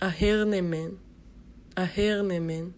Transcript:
Ahernhmen, Ahernhmen.